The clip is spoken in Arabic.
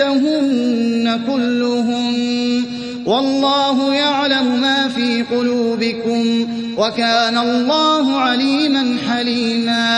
آتيتهن كلهم والله يعلم ما في قلوبكم وكان الله عليما حليما